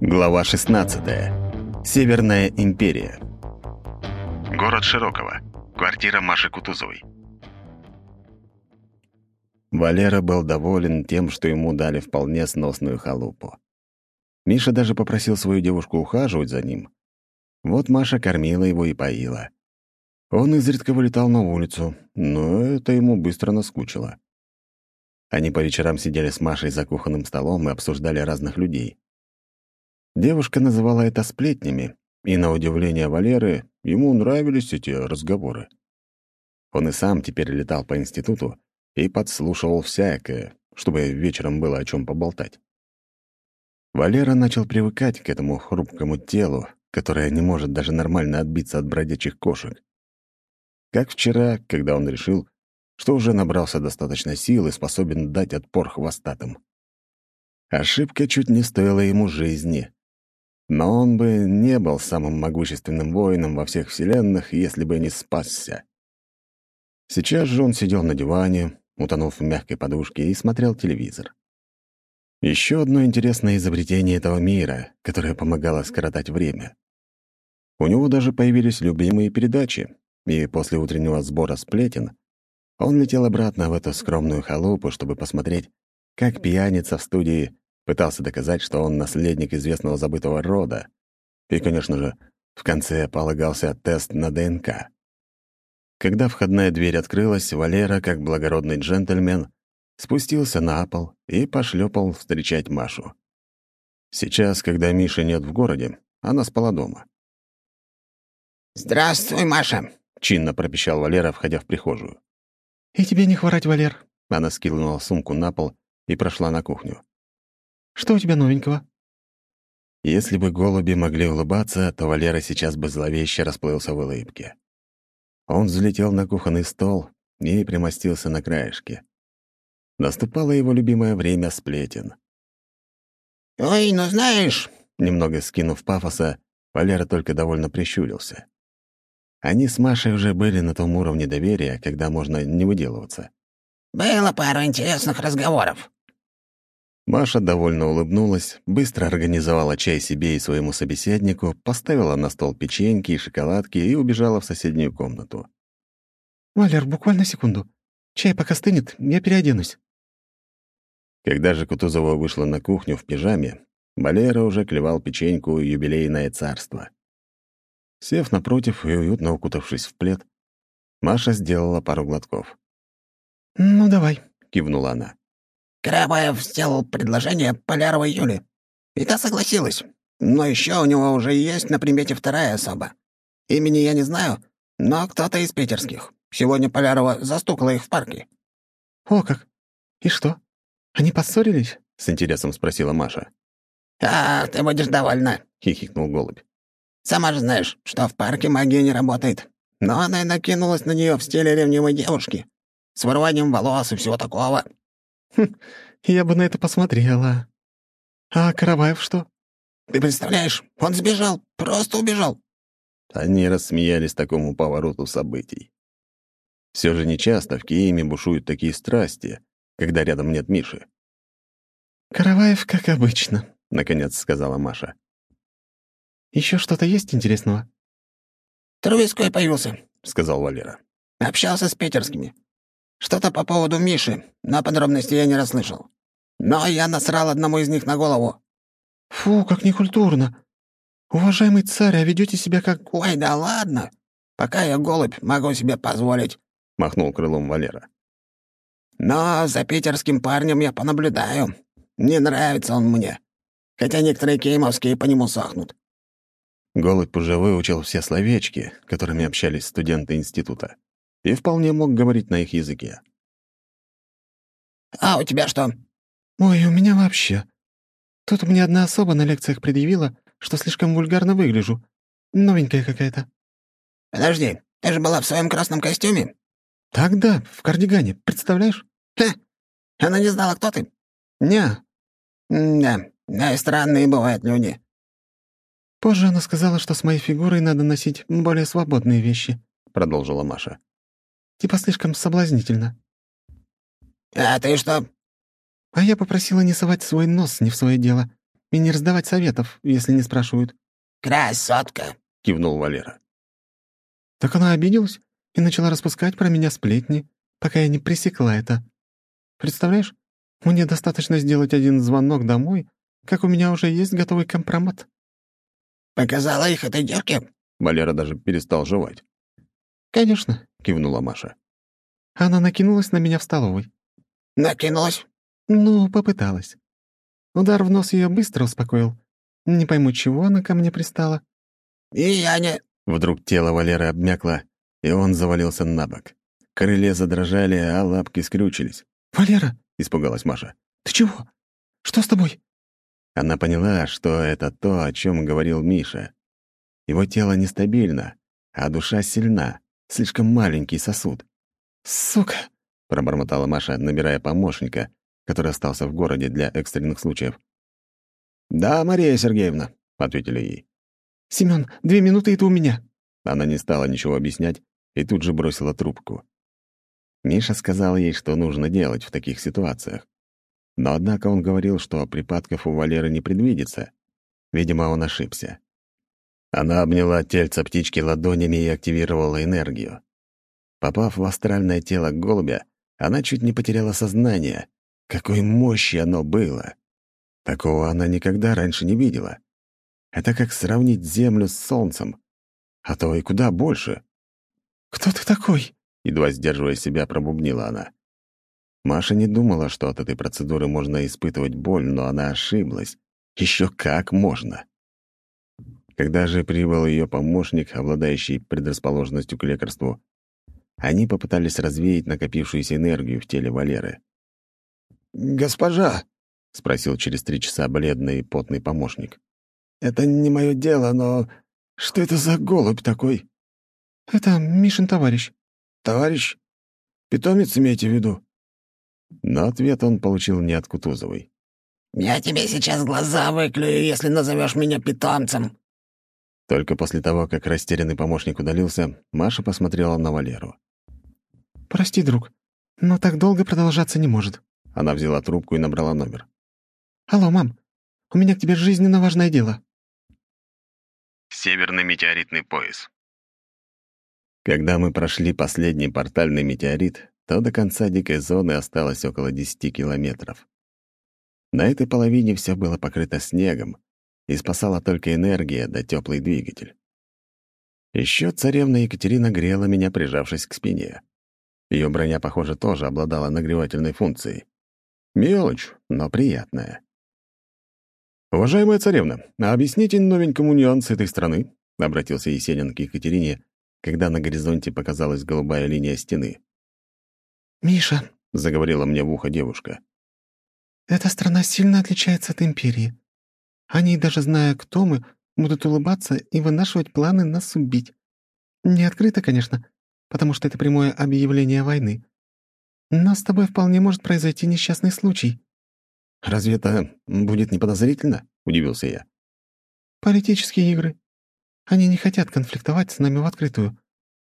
Глава 16. Северная империя. Город Широково. Квартира Маши Кутузовой. Валера был доволен тем, что ему дали вполне сносную халупу. Миша даже попросил свою девушку ухаживать за ним. Вот Маша кормила его и поила. Он изредка вылетал на улицу, но это ему быстро наскучило. Они по вечерам сидели с Машей за кухонным столом и обсуждали разных людей. Девушка называла это сплетнями, и, на удивление Валеры, ему нравились эти разговоры. Он и сам теперь летал по институту и подслушивал всякое, чтобы вечером было о чем поболтать. Валера начал привыкать к этому хрупкому телу, которое не может даже нормально отбиться от бродячих кошек. Как вчера, когда он решил, что уже набрался достаточно сил и способен дать отпор хвостатым. Ошибка чуть не стоила ему жизни. Но он бы не был самым могущественным воином во всех вселенных, если бы не спасся. Сейчас же он сидел на диване, утонув в мягкой подушке, и смотрел телевизор. Еще одно интересное изобретение этого мира, которое помогало скоротать время. У него даже появились любимые передачи, и после утреннего сбора сплетен он летел обратно в эту скромную халупу, чтобы посмотреть, как пьяница в студии пытался доказать, что он наследник известного забытого рода. И, конечно же, в конце полагался тест на ДНК. Когда входная дверь открылась, Валера, как благородный джентльмен, спустился на пол и пошлепал встречать Машу. Сейчас, когда Миши нет в городе, она спала дома. «Здравствуй, Маша!» — чинно пропищал Валера, входя в прихожую. «И тебе не хворать, Валер!» Она скинула сумку на пол и прошла на кухню. «Что у тебя новенького?» Если бы голуби могли улыбаться, то Валера сейчас бы зловеще расплылся в улыбке. Он взлетел на кухонный стол и примостился на краешке. Наступало его любимое время сплетен. «Ой, ну знаешь...» Немного скинув пафоса, Валера только довольно прищурился. Они с Машей уже были на том уровне доверия, когда можно не выделываться. «Было пару интересных разговоров». Маша довольно улыбнулась, быстро организовала чай себе и своему собеседнику, поставила на стол печеньки и шоколадки и убежала в соседнюю комнату. «Валер, буквально секунду. Чай пока стынет, я переоденусь». Когда же Кутузова вышла на кухню в пижаме, Валера уже клевал печеньку «Юбилейное царство». Сев напротив и уютно укутавшись в плед, Маша сделала пару глотков. «Ну, давай», — кивнула она. «Карабаев сделал предложение Поляровой Юле, и та согласилась. Но еще у него уже есть на примете вторая особа. Имени я не знаю, но кто-то из питерских. Сегодня Полярова застукала их в парке». «О как! И что? Они поссорились?» — с интересом спросила Маша. «А, ты будешь довольна», — хихикнул голубь. Сама же знаешь, что в парке магия не работает. Но она и накинулась на нее в стиле ревнивой девушки. С вырыванием волос и всего такого. Хм, я бы на это посмотрела. А Караваев что? Ты представляешь, он сбежал, просто убежал. Они рассмеялись такому повороту событий. Все же нечасто в Киеме бушуют такие страсти, когда рядом нет Миши. «Караваев, как обычно», — наконец сказала Маша. Еще что-то есть интересного?» «Трубецкой появился», — сказал Валера. «Общался с питерскими. Что-то по поводу Миши, но подробностей я не расслышал. Но я насрал одному из них на голову». «Фу, как некультурно. Уважаемый царь, а ведете себя как...» «Ой, да ладно. Пока я голубь, могу себе позволить», — махнул крылом Валера. «Но за питерским парнем я понаблюдаю. Не нравится он мне. Хотя некоторые кеймовские по нему сохнут. Голубь уже выучил все словечки, которыми общались студенты института, и вполне мог говорить на их языке. «А у тебя что?» «Ой, у меня вообще. Тут мне одна особа на лекциях предъявила, что слишком вульгарно выгляжу. Новенькая какая-то». «Подожди, ты же была в своем красном костюме?» «Так да, в кардигане, представляешь?» «Ха! Она не знала, кто ты?» «Не». «Да, да, странные бывают люди. «Позже она сказала, что с моей фигурой надо носить более свободные вещи», — продолжила Маша. «Типа слишком соблазнительно». «А ты что?» «А я попросила не совать свой нос не в свое дело. и не раздавать советов, если не спрашивают». «Красотка!» — кивнул Валера. Так она обиделась и начала распускать про меня сплетни, пока я не пресекла это. Представляешь, мне достаточно сделать один звонок домой, как у меня уже есть готовый компромат. «Показала их этой девке?» Валера даже перестал жевать. «Конечно», — кивнула Маша. Она накинулась на меня в столовой. «Накинулась?» «Ну, попыталась. Удар в нос ее быстро успокоил. Не пойму, чего она ко мне пристала». «И я не...» Вдруг тело Валеры обмякло, и он завалился на бок. Крылья задрожали, а лапки скрючились. «Валера!» — испугалась Маша. «Ты чего? Что с тобой?» Она поняла, что это то, о чем говорил Миша. Его тело нестабильно, а душа сильна, слишком маленький сосуд. «Сука!» — пробормотала Маша, набирая помощника, который остался в городе для экстренных случаев. «Да, Мария Сергеевна», — ответили ей. «Семён, две минуты, ты у меня». Она не стала ничего объяснять и тут же бросила трубку. Миша сказал ей, что нужно делать в таких ситуациях. Но однако он говорил, что припадков у Валеры не предвидится. Видимо, он ошибся. Она обняла тельце птички ладонями и активировала энергию. Попав в астральное тело голубя, она чуть не потеряла сознание. Какой мощи оно было! Такого она никогда раньше не видела. Это как сравнить Землю с Солнцем. А то и куда больше. «Кто ты такой?» — едва сдерживая себя, пробубнила она. Маша не думала, что от этой процедуры можно испытывать боль, но она ошиблась. Еще как можно. Когда же прибыл ее помощник, обладающий предрасположенностью к лекарству, они попытались развеять накопившуюся энергию в теле Валеры. «Госпожа!» — спросил через три часа бледный и потный помощник. «Это не мое дело, но что это за голубь такой?» «Это Мишин товарищ». «Товарищ? Питомец имеете в виду?» Но ответ он получил не от Кутузовой. «Я тебе сейчас глаза выклюю, если назовешь меня питомцем». Только после того, как растерянный помощник удалился, Маша посмотрела на Валеру. «Прости, друг, но так долго продолжаться не может». Она взяла трубку и набрала номер. «Алло, мам, у меня к тебе жизненно важное дело». Северный метеоритный пояс. Когда мы прошли последний портальный метеорит, то до конца дикой зоны осталось около 10 километров. На этой половине все было покрыто снегом, и спасала только энергия да теплый двигатель. Еще царевна Екатерина грела меня, прижавшись к спине. Ее броня, похоже, тоже обладала нагревательной функцией. Мелочь, но приятная. «Уважаемая царевна, а объясните новенькому нюанс этой страны», — обратился Есенин к Екатерине, когда на горизонте показалась голубая линия стены. «Миша», — заговорила мне в ухо девушка, — «эта страна сильно отличается от империи. Они, даже зная, кто мы, будут улыбаться и вынашивать планы нас убить. Не открыто, конечно, потому что это прямое объявление войны. Но с тобой вполне может произойти несчастный случай». «Разве это будет неподозрительно?» — удивился я. «Политические игры. Они не хотят конфликтовать с нами в открытую,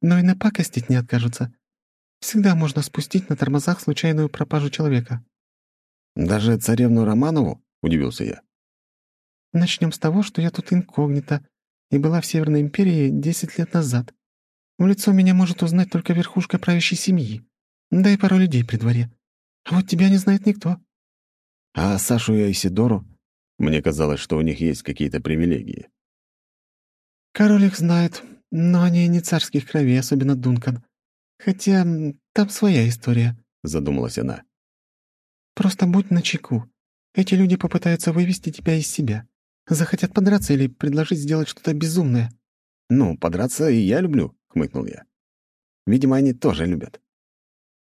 но и напакостить не откажутся. Всегда можно спустить на тормозах случайную пропажу человека». «Даже царевну Романову?» — удивился я. «Начнем с того, что я тут инкогнито и была в Северной империи десять лет назад. В лицо меня может узнать только верхушка правящей семьи, да и пару людей при дворе. А вот тебя не знает никто». «А Сашу и Айсидору?» Мне казалось, что у них есть какие-то привилегии. «Король их знает, но они не царских кровей, особенно Дункан. Хотя там своя история», — задумалась она. «Просто будь начеку. Эти люди попытаются вывести тебя из себя. Захотят подраться или предложить сделать что-то безумное». «Ну, подраться и я люблю», — хмыкнул я. «Видимо, они тоже любят».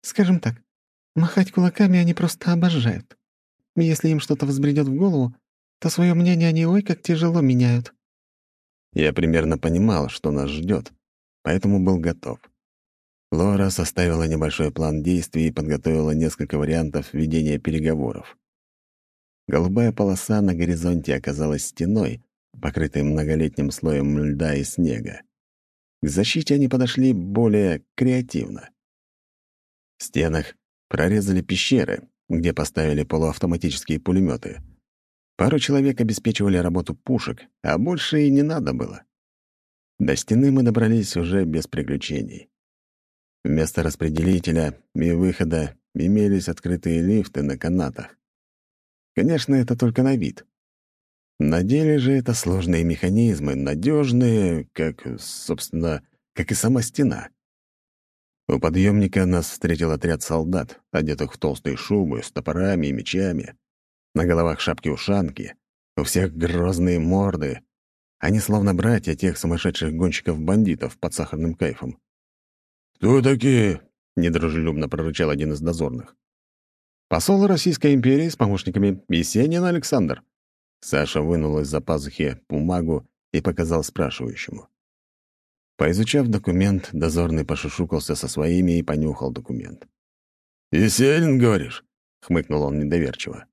«Скажем так, махать кулаками они просто обожают. Если им что-то взбредет в голову, то свое мнение они ой как тяжело меняют». Я примерно понимал, что нас ждет, поэтому был готов. Лора составила небольшой план действий и подготовила несколько вариантов ведения переговоров. Голубая полоса на горизонте оказалась стеной, покрытой многолетним слоем льда и снега. К защите они подошли более креативно. В стенах прорезали пещеры, где поставили полуавтоматические пулеметы. Пару человек обеспечивали работу пушек, а больше и не надо было. До стены мы добрались уже без приключений. Вместо распределителя и выхода имелись открытые лифты на канатах. Конечно, это только на вид. На деле же это сложные механизмы, надежные, как, собственно, как и сама стена. У подъемника нас встретил отряд солдат, одетых в толстые шубы, с топорами и мечами. На головах шапки-ушанки, у всех грозные морды. Они словно братья тех сумасшедших гонщиков-бандитов под сахарным кайфом. «Кто такие?» — недружелюбно прорычал один из дозорных. «Посол Российской империи с помощниками Есенин Александр». Саша вынул из-за пазухи бумагу и показал спрашивающему. Поизучав документ, дозорный пошушукался со своими и понюхал документ. «Есенин, говоришь?» — хмыкнул он недоверчиво.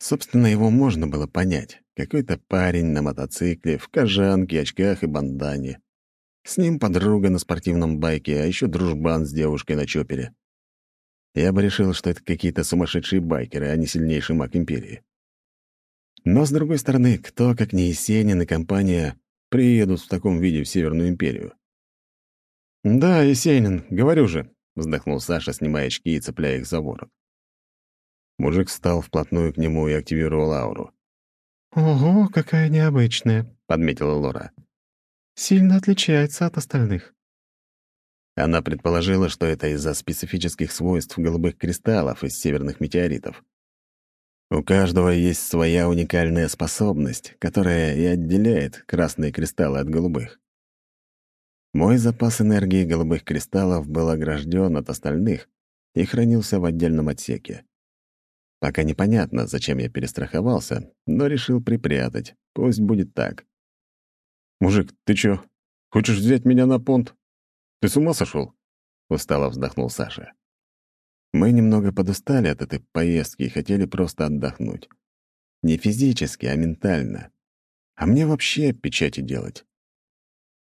Собственно, его можно было понять. Какой-то парень на мотоцикле, в кожанке, очках и бандане. С ним подруга на спортивном байке, а еще дружбан с девушкой на чопере. Я бы решил, что это какие-то сумасшедшие байкеры, а не сильнейший маг Империи. Но, с другой стороны, кто, как не Есенин и компания, приедут в таком виде в Северную империю. «Да, Есенин, говорю же», — вздохнул Саша, снимая очки и цепляя их за ворот. Мужик встал вплотную к нему и активировал ауру. «Ого, какая необычная», — подметила Лора. «Сильно отличается от остальных». Она предположила, что это из-за специфических свойств голубых кристаллов из северных метеоритов. У каждого есть своя уникальная способность, которая и отделяет красные кристаллы от голубых. Мой запас энергии голубых кристаллов был огражден от остальных и хранился в отдельном отсеке. Пока непонятно, зачем я перестраховался, но решил припрятать. Пусть будет так. «Мужик, ты чё, хочешь взять меня на понт? Ты с ума сошел? Устало вздохнул Саша. Мы немного подустали от этой поездки и хотели просто отдохнуть. Не физически, а ментально. А мне вообще печати делать.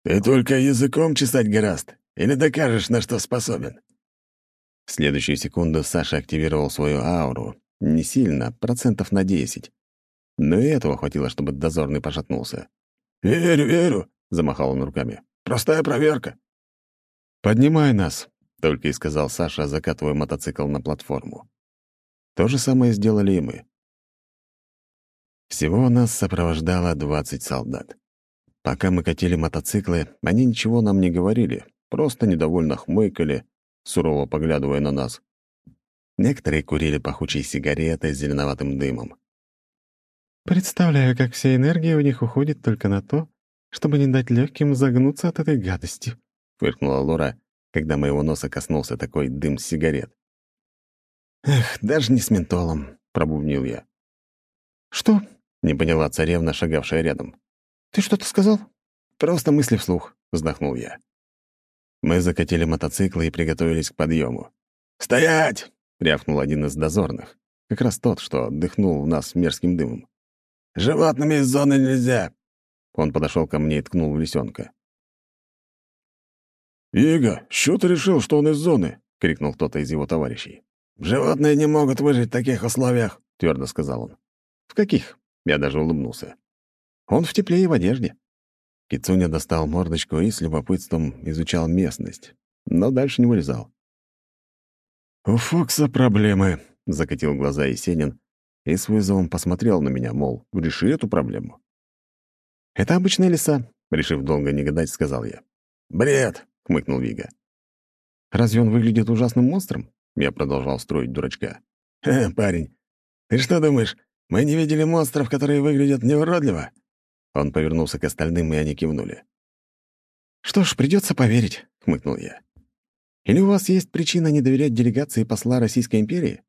«Ты только языком чесать гораст? Или докажешь, на что способен?» В следующую секунду Саша активировал свою ауру. Не сильно, процентов на десять. Но и этого хватило, чтобы дозорный пошатнулся. «Верю, верю», — замахал он руками. «Простая проверка». «Поднимай нас», только и сказал Саша, закатывая мотоцикл на платформу. То же самое сделали и мы. Всего нас сопровождало 20 солдат. Пока мы катили мотоциклы, они ничего нам не говорили, просто недовольно хмыкали, сурово поглядывая на нас. Некоторые курили пахучие сигареты с зеленоватым дымом. «Представляю, как вся энергия у них уходит только на то, чтобы не дать легким загнуться от этой гадости», — фыркнула Лора, когда моего носа коснулся такой дым сигарет. «Эх, даже не с ментолом», — пробубнил я. «Что?» — не поняла царевна, шагавшая рядом. «Ты что-то сказал?» «Просто мысли вслух», — вздохнул я. Мы закатили мотоциклы и приготовились к подъему. «Стоять!» — рявкнул один из дозорных. Как раз тот, что дыхнул в нас мерзким дымом. «Животными из зоны нельзя!» Он подошел ко мне и ткнул в лисенка. «Ига, что ты решил, что он из зоны?» — крикнул кто-то из его товарищей. «Животные не могут выжить в таких условиях», — твердо сказал он. «В каких?» — я даже улыбнулся. «Он в тепле и в одежде». Кицуня достал мордочку и с любопытством изучал местность, но дальше не вылезал. «У Фокса проблемы», — закатил глаза Есенин и с вызовом посмотрел на меня, мол, реши эту проблему. «Это обычные леса», — решив долго не гадать, сказал я. «Бред!» — хмыкнул Вига. «Разве он выглядит ужасным монстром?» Я продолжал строить дурачка. «Э, парень, ты что думаешь, мы не видели монстров, которые выглядят неуродливо?» Он повернулся к остальным, и они кивнули. «Что ж, придется поверить», — хмыкнул я. «Или у вас есть причина не доверять делегации посла Российской империи?»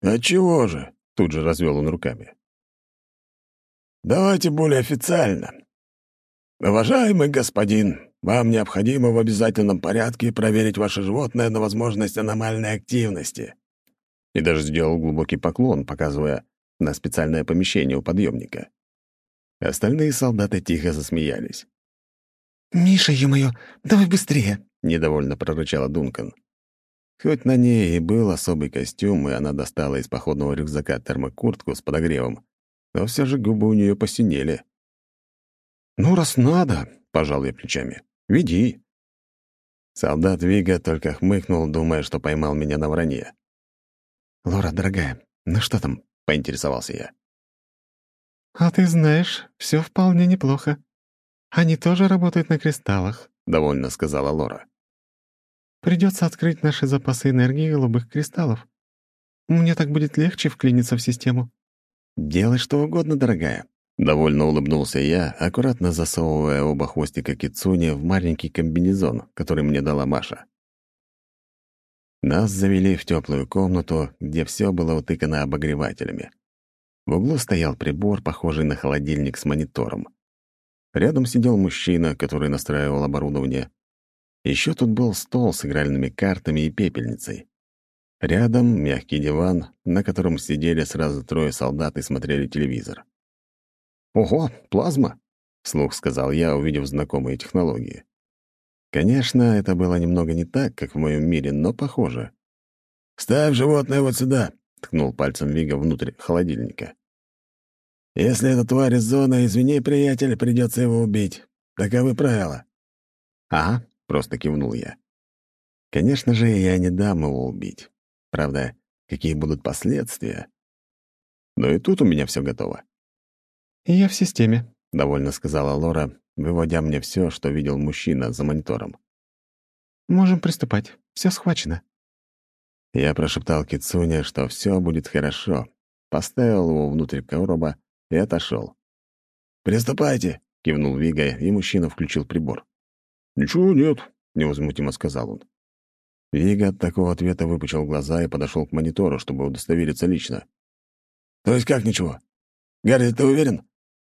«Отчего же?» — тут же развел он руками. «Давайте более официально. Уважаемый господин, вам необходимо в обязательном порядке проверить ваше животное на возможность аномальной активности». И даже сделал глубокий поклон, показывая на специальное помещение у подъемника. Остальные солдаты тихо засмеялись. «Миша, ё-моё, давай быстрее!» — недовольно прорычала Дункан. Хоть на ней и был особый костюм, и она достала из походного рюкзака термокуртку с подогревом, но все же губы у нее посинели. «Ну, раз надо», — пожал я плечами, — «веди». Солдат Вига только хмыкнул, думая, что поймал меня на вранье. «Лора, дорогая, ну что там?» — поинтересовался я. «А ты знаешь, все вполне неплохо. Они тоже работают на кристаллах», — довольно сказала Лора. «Придется открыть наши запасы энергии голубых кристаллов. Мне так будет легче вклиниться в систему». «Делай что угодно, дорогая», Довольно улыбнулся я, аккуратно засовывая оба хвостика кицуни в маленький комбинезон, который мне дала Маша. Нас завели в теплую комнату, где все было утыкано обогревателями. В углу стоял прибор, похожий на холодильник с монитором. Рядом сидел мужчина, который настраивал оборудование. Еще тут был стол с игральными картами и пепельницей. Рядом мягкий диван, на котором сидели сразу трое солдат и смотрели телевизор. «Ого, плазма!» — вслух сказал я, увидев знакомые технологии. Конечно, это было немного не так, как в моем мире, но похоже. «Ставь животное вот сюда», — ткнул пальцем Вига внутрь холодильника. «Если это тварь из зоны, извини, приятель, придется его убить. Таковы правила». «Ага», — просто кивнул я. «Конечно же, я не дам его убить. Правда, какие будут последствия? Но и тут у меня все готово. «Я в системе», — довольно сказала Лора, выводя мне все, что видел мужчина за монитором. «Можем приступать. Все схвачено». Я прошептал Кицуне, что все будет хорошо, поставил его внутрь короба и отошел. «Приступайте!» — кивнул Вига, и мужчина включил прибор. «Ничего нет», — невозмутимо сказал он. Вига от такого ответа выпучил глаза и подошел к монитору, чтобы удостовериться лично. «То есть как ничего? Гарри, ты уверен?»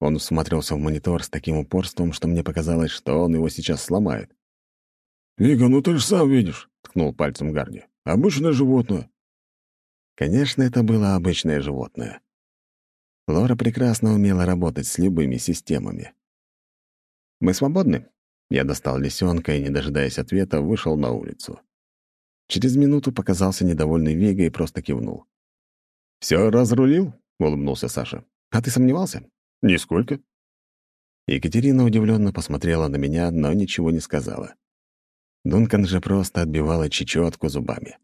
Он всмотрелся в монитор с таким упорством, что мне показалось, что он его сейчас сломает. «Вига, ну ты же сам видишь», — ткнул пальцем Гарни. «Обычное животное». Конечно, это было обычное животное. Лора прекрасно умела работать с любыми системами. «Мы свободны?» Я достал лисенка и, не дожидаясь ответа, вышел на улицу. Через минуту показался недовольный Вига и просто кивнул. «Все разрулил?» — улыбнулся Саша. «А ты сомневался?» «Нисколько». Екатерина удивленно посмотрела на меня, но ничего не сказала. Дункан же просто отбивала чечетку зубами.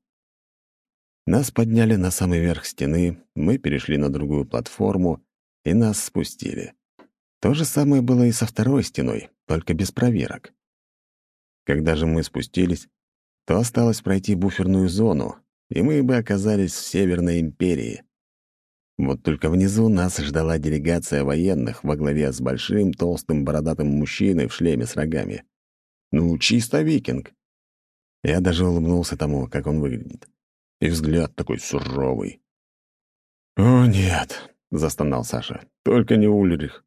Нас подняли на самый верх стены, мы перешли на другую платформу, и нас спустили. То же самое было и со второй стеной, только без проверок. Когда же мы спустились, то осталось пройти буферную зону, и мы бы оказались в Северной империи. Вот только внизу нас ждала делегация военных во главе с большим, толстым, бородатым мужчиной в шлеме с рогами. Ну, чисто викинг. Я даже улыбнулся тому, как он выглядит. И взгляд такой суровый. «О, нет», — застонал Саша, — «только не Ульрих».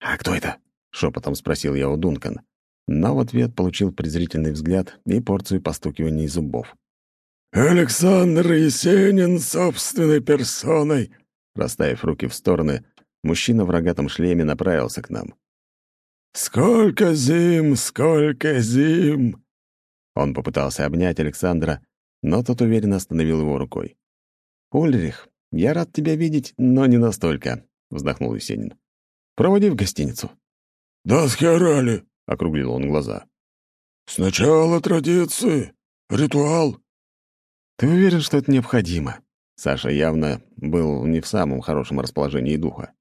«А кто это?» — шепотом спросил я у Дункана. Но в ответ получил презрительный взгляд и порцию постукиваний зубов. «Александр Есенин собственной персоной!» Расставив руки в стороны, мужчина в рогатом шлеме направился к нам. «Сколько зим, сколько зим!» Он попытался обнять Александра, но тот уверенно остановил его рукой. «Ульрих, я рад тебя видеть, но не настолько», — вздохнул Есенин. «Проводи в гостиницу». «Да схерали!» — округлил он глаза. «Сначала традиции, ритуал, «Ты уверен, что это необходимо?» Саша явно был не в самом хорошем расположении духа.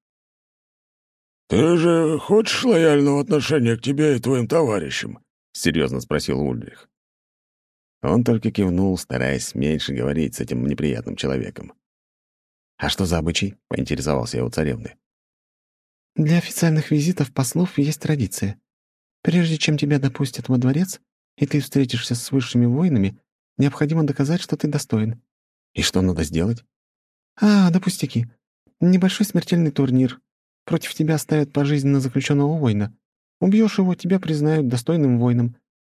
«Ты же хочешь лояльного отношения к тебе и твоим товарищам?» — серьезно спросил Ульрих. Он только кивнул, стараясь меньше говорить с этим неприятным человеком. «А что за обычай?» — поинтересовался я у царевны. «Для официальных визитов послов есть традиция. Прежде чем тебя допустят во дворец, и ты встретишься с высшими воинами, Необходимо доказать, что ты достоин». «И что надо сделать?» «А, да пустяки. Небольшой смертельный турнир. Против тебя ставят пожизненно заключенного воина. Убьешь его, тебя признают достойным воином.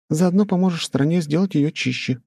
Заодно поможешь стране сделать ее чище».